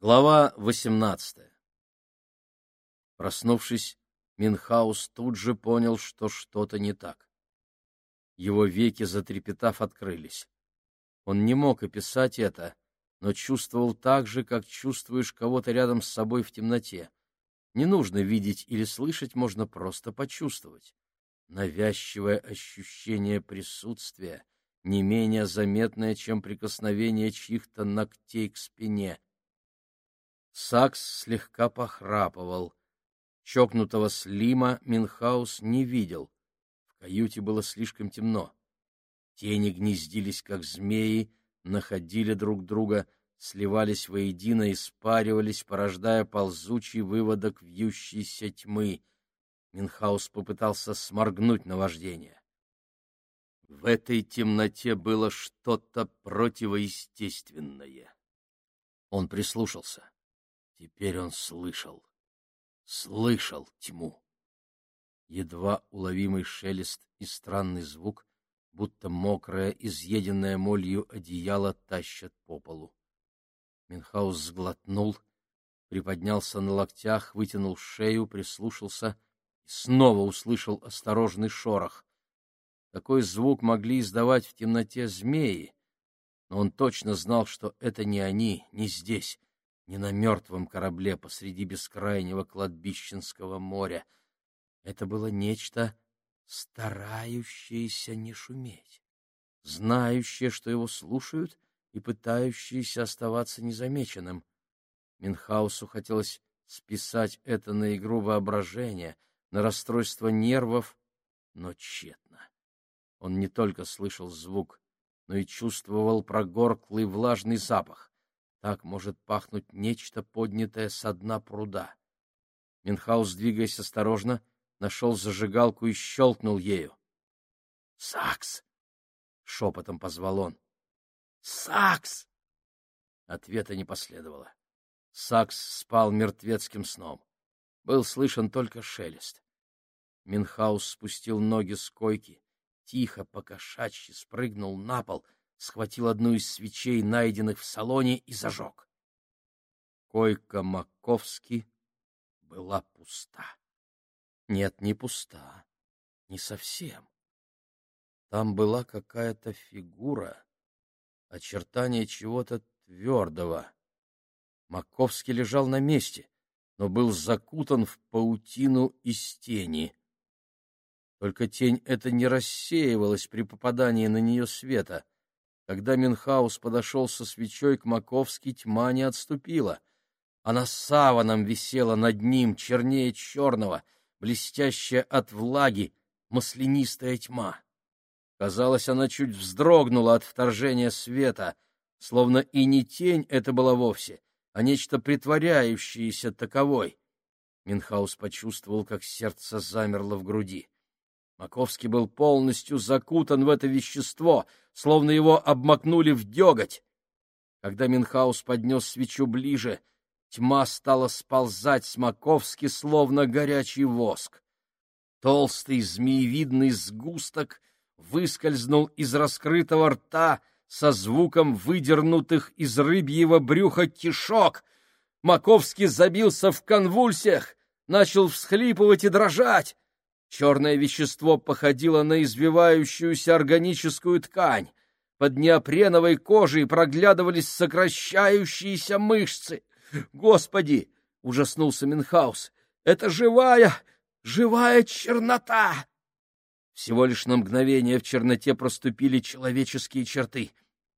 Глава 18 Проснувшись, Минхаус тут же понял, что что-то не так. Его веки, затрепетав, открылись. Он не мог описать это, но чувствовал так же, как чувствуешь кого-то рядом с собой в темноте. Не нужно видеть или слышать, можно просто почувствовать. Навязчивое ощущение присутствия, не менее заметное, чем прикосновение чьих-то ногтей к спине — Сакс слегка похрапывал. Чокнутого Слима Минхаус не видел. В каюте было слишком темно. Тени гнездились, как змеи, находили друг друга, сливались воедино и спаривались, порождая ползучий выводок вьющейся тьмы. Минхаус попытался сморгнуть наваждение. В этой темноте было что-то противоестественное. Он прислушался. Теперь он слышал, слышал тьму. Едва уловимый шелест и странный звук, будто мокрое, изъеденное молью одеяло тащат по полу. Минхаус сглотнул, приподнялся на локтях, вытянул шею, прислушался и снова услышал осторожный шорох. Такой звук могли издавать в темноте змеи, но он точно знал, что это не они, не здесь, не на мертвом корабле посреди бескрайнего кладбищенского моря. Это было нечто, старающееся не шуметь, знающее, что его слушают, и пытающееся оставаться незамеченным. Минхаусу хотелось списать это на игру воображения, на расстройство нервов, но тщетно. Он не только слышал звук, но и чувствовал прогорклый влажный запах. Так может пахнуть нечто, поднятое со дна пруда. Минхаус, двигаясь осторожно, нашел зажигалку и щелкнул ею. — Сакс! — шепотом позвал он. — Сакс! Ответа не последовало. Сакс спал мертвецким сном. Был слышен только шелест. Минхаус спустил ноги с койки, тихо, покошачьи, спрыгнул на пол — схватил одну из свечей, найденных в салоне, и зажег. Койка Маковски была пуста. Нет, не пуста, не совсем. Там была какая-то фигура, очертание чего-то твердого. Маковский лежал на месте, но был закутан в паутину из тени. Только тень эта не рассеивалась при попадании на нее света — когда Минхаус подошел со свечой к Маковски, тьма не отступила. Она саваном висела над ним, чернее черного, блестящая от влаги, маслянистая тьма. Казалось, она чуть вздрогнула от вторжения света, словно и не тень это была вовсе, а нечто притворяющееся таковой. Минхаус почувствовал, как сердце замерло в груди. Маковский был полностью закутан в это вещество, словно его обмакнули в деготь. Когда Минхаус поднес свечу ближе, тьма стала сползать с Маковски, словно горячий воск. Толстый змеевидный сгусток выскользнул из раскрытого рта со звуком выдернутых из рыбьего брюха кишок. Маковский забился в конвульсиях, начал всхлипывать и дрожать. Черное вещество походило на извивающуюся органическую ткань. Под неопреновой кожей проглядывались сокращающиеся мышцы. «Господи!» — ужаснулся Минхаус. «Это живая, живая чернота!» Всего лишь на мгновение в черноте проступили человеческие черты.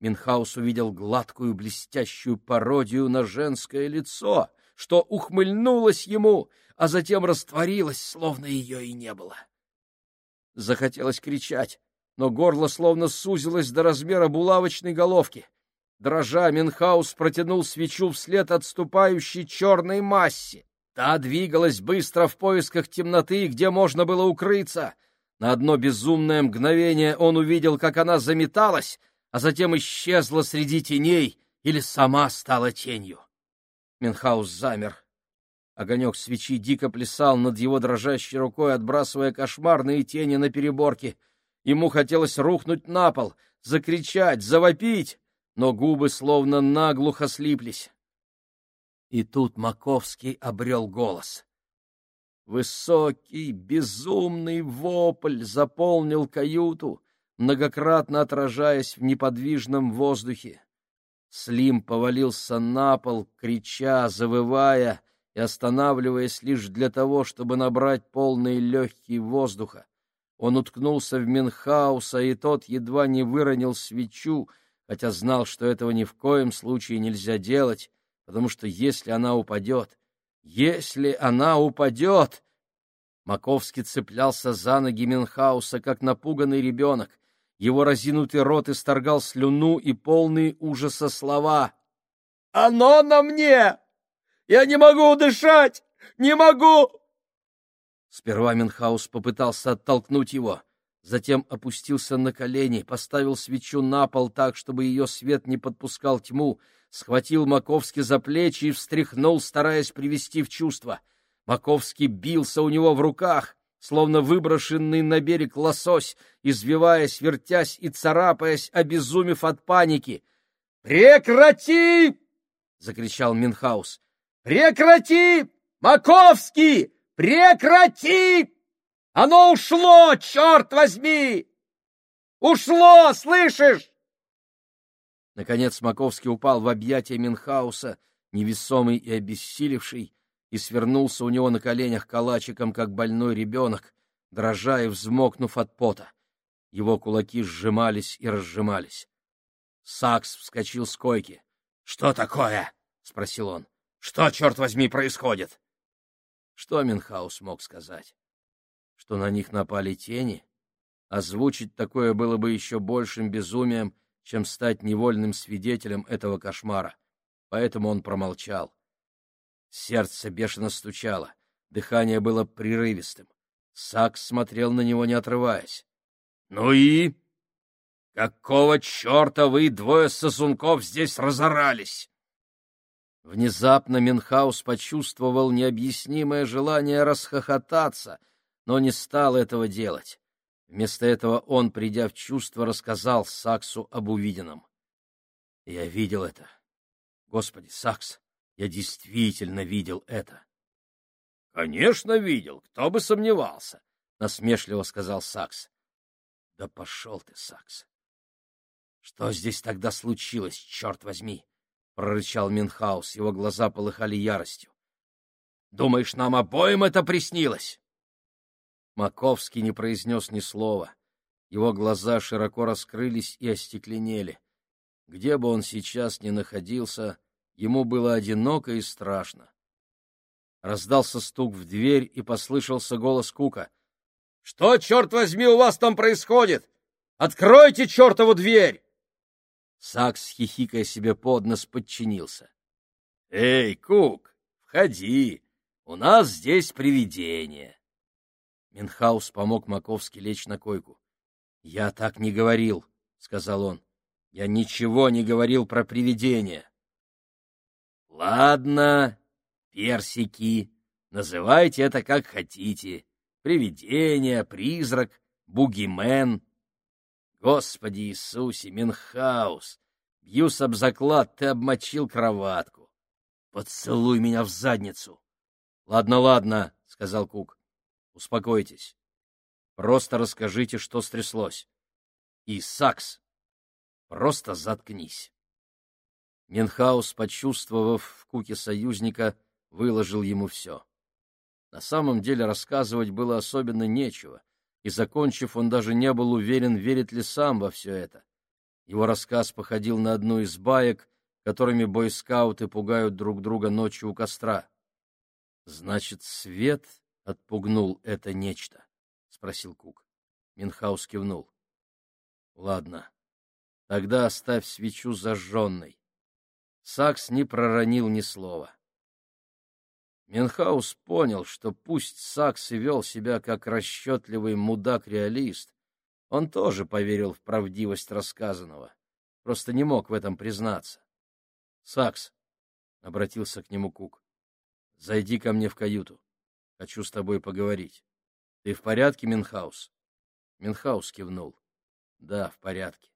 Минхаус увидел гладкую блестящую пародию на женское лицо, что ухмыльнулось ему — а затем растворилась, словно ее и не было. Захотелось кричать, но горло словно сузилось до размера булавочной головки. Дрожа, Минхаус протянул свечу вслед отступающей черной массе. Та двигалась быстро в поисках темноты, где можно было укрыться. На одно безумное мгновение он увидел, как она заметалась, а затем исчезла среди теней или сама стала тенью. Минхаус замер, Огонек свечи дико плясал над его дрожащей рукой, отбрасывая кошмарные тени на переборке. Ему хотелось рухнуть на пол, закричать, завопить, но губы словно наглухо слиплись. И тут Маковский обрел голос. Высокий, безумный вопль заполнил каюту, многократно отражаясь в неподвижном воздухе. Слим повалился на пол, крича, завывая и останавливаясь лишь для того, чтобы набрать полные легкие воздуха. Он уткнулся в Минхауса, и тот едва не выронил свечу, хотя знал, что этого ни в коем случае нельзя делать, потому что если она упадет, если она упадет... Маковский цеплялся за ноги Минхауса, как напуганный ребенок. Его разинутый рот исторгал слюну и полные ужаса слова. «Оно на мне! Я не могу дышать! Не могу!» Сперва Минхаус попытался оттолкнуть его, затем опустился на колени, поставил свечу на пол так, чтобы ее свет не подпускал тьму, схватил Маковский за плечи и встряхнул, стараясь привести в чувство. Маковский бился у него в руках, словно выброшенный на берег лосось, извиваясь, вертясь и царапаясь, обезумев от паники. «Прекрати!» — закричал Минхаус. «Прекрати! Маковский! Прекрати! Оно ушло, черт возьми! Ушло, слышишь?» Наконец Маковский упал в объятия Минхауса, невесомый и обессилевший, и свернулся у него на коленях калачиком, как больной ребенок, дрожа и взмокнув от пота. Его кулаки сжимались и разжимались. Сакс вскочил с койки. — Что такое? — спросил он. — Что, черт возьми, происходит? Что Минхаус мог сказать? Что на них напали тени? Озвучить такое было бы еще большим безумием, чем стать невольным свидетелем этого кошмара. Поэтому он промолчал. Сердце бешено стучало, дыхание было прерывистым. Сакс смотрел на него, не отрываясь. — Ну и? Какого черта вы, двое сосунков, здесь разорались? Внезапно Минхаус почувствовал необъяснимое желание расхохотаться, но не стал этого делать. Вместо этого он, придя в чувство, рассказал Саксу об увиденном. — Я видел это. Господи, Сакс, я действительно видел это. — Конечно, видел. Кто бы сомневался, — насмешливо сказал Сакс. — Да пошел ты, Сакс. — Что здесь тогда случилось, черт возьми? — прорычал Минхаус. Его глаза полыхали яростью. — Думаешь, нам обоим это приснилось? Маковский не произнес ни слова. Его глаза широко раскрылись и остекленели. Где бы он сейчас ни находился, ему было одиноко и страшно. Раздался стук в дверь, и послышался голос Кука. — Что, черт возьми, у вас там происходит? Откройте чертову дверь! Сакс, хихикая себе под нос, подчинился. — Эй, Кук, входи, у нас здесь привидение. Минхаус помог Маковски лечь на койку. — Я так не говорил, — сказал он. — Я ничего не говорил про привидения. — Ладно, персики, называйте это как хотите. Привидение, призрак, бугимен. Господи Иисусе, Минхаус, бьюсь об заклад, ты обмочил кроватку. Поцелуй меня в задницу. — Ладно, ладно, — сказал Кук. Успокойтесь. Просто расскажите, что стряслось. И, Сакс, просто заткнись. Менхаус, почувствовав в Куке союзника, выложил ему все. На самом деле рассказывать было особенно нечего, и, закончив, он даже не был уверен, верит ли сам во все это. Его рассказ походил на одну из баек, которыми бойскауты пугают друг друга ночью у костра. Значит, свет — отпугнул это нечто? — спросил Кук. Минхаус кивнул. — Ладно, тогда оставь свечу зажженной. Сакс не проронил ни слова. Минхаус понял, что пусть Сакс и вел себя как расчетливый мудак-реалист, он тоже поверил в правдивость рассказанного, просто не мог в этом признаться. — Сакс, — обратился к нему Кук, — зайди ко мне в каюту. Хочу с тобой поговорить. Ты в порядке, Минхаус? Минхаус кивнул. Да, в порядке.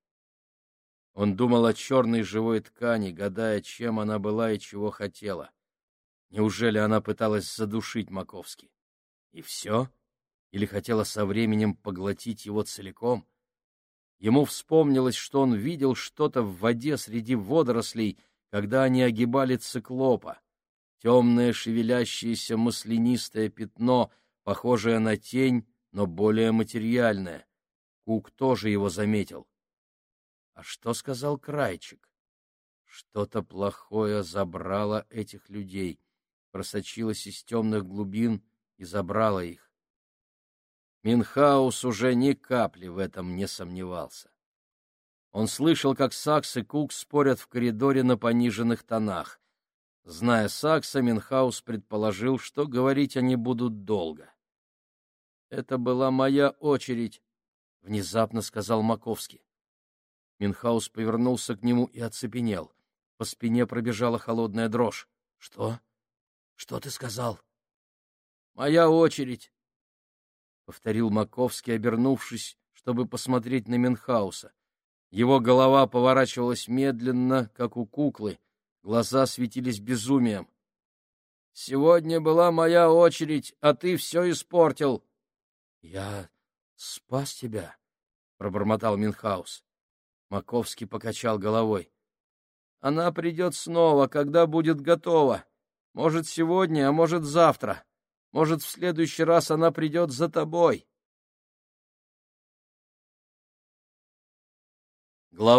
Он думал о черной живой ткани, гадая, чем она была и чего хотела. Неужели она пыталась задушить Маковски? И все? Или хотела со временем поглотить его целиком? Ему вспомнилось, что он видел что-то в воде среди водорослей, когда они огибали циклопа. Темное шевелящееся маслянистое пятно, похожее на тень, но более материальное. Кук тоже его заметил. А что сказал Крайчик? Что-то плохое забрало этих людей, просочилось из темных глубин и забрало их. Минхаус уже ни капли в этом не сомневался. Он слышал, как Сакс и Кук спорят в коридоре на пониженных тонах. Зная Сакса, Минхаус предположил, что говорить они будут долго. «Это была моя очередь», — внезапно сказал Маковский. Минхаус повернулся к нему и оцепенел. По спине пробежала холодная дрожь. — Что? Что ты сказал? — Моя очередь, — повторил Маковский, обернувшись, чтобы посмотреть на Минхауса. Его голова поворачивалась медленно, как у куклы, глаза светились безумием. — Сегодня была моя очередь, а ты все испортил. — Я спас тебя, — пробормотал Минхаус. Маковский покачал головой. Она придет снова, когда будет готова. Может, сегодня, а может, завтра. Может, в следующий раз она придет за тобой. Глава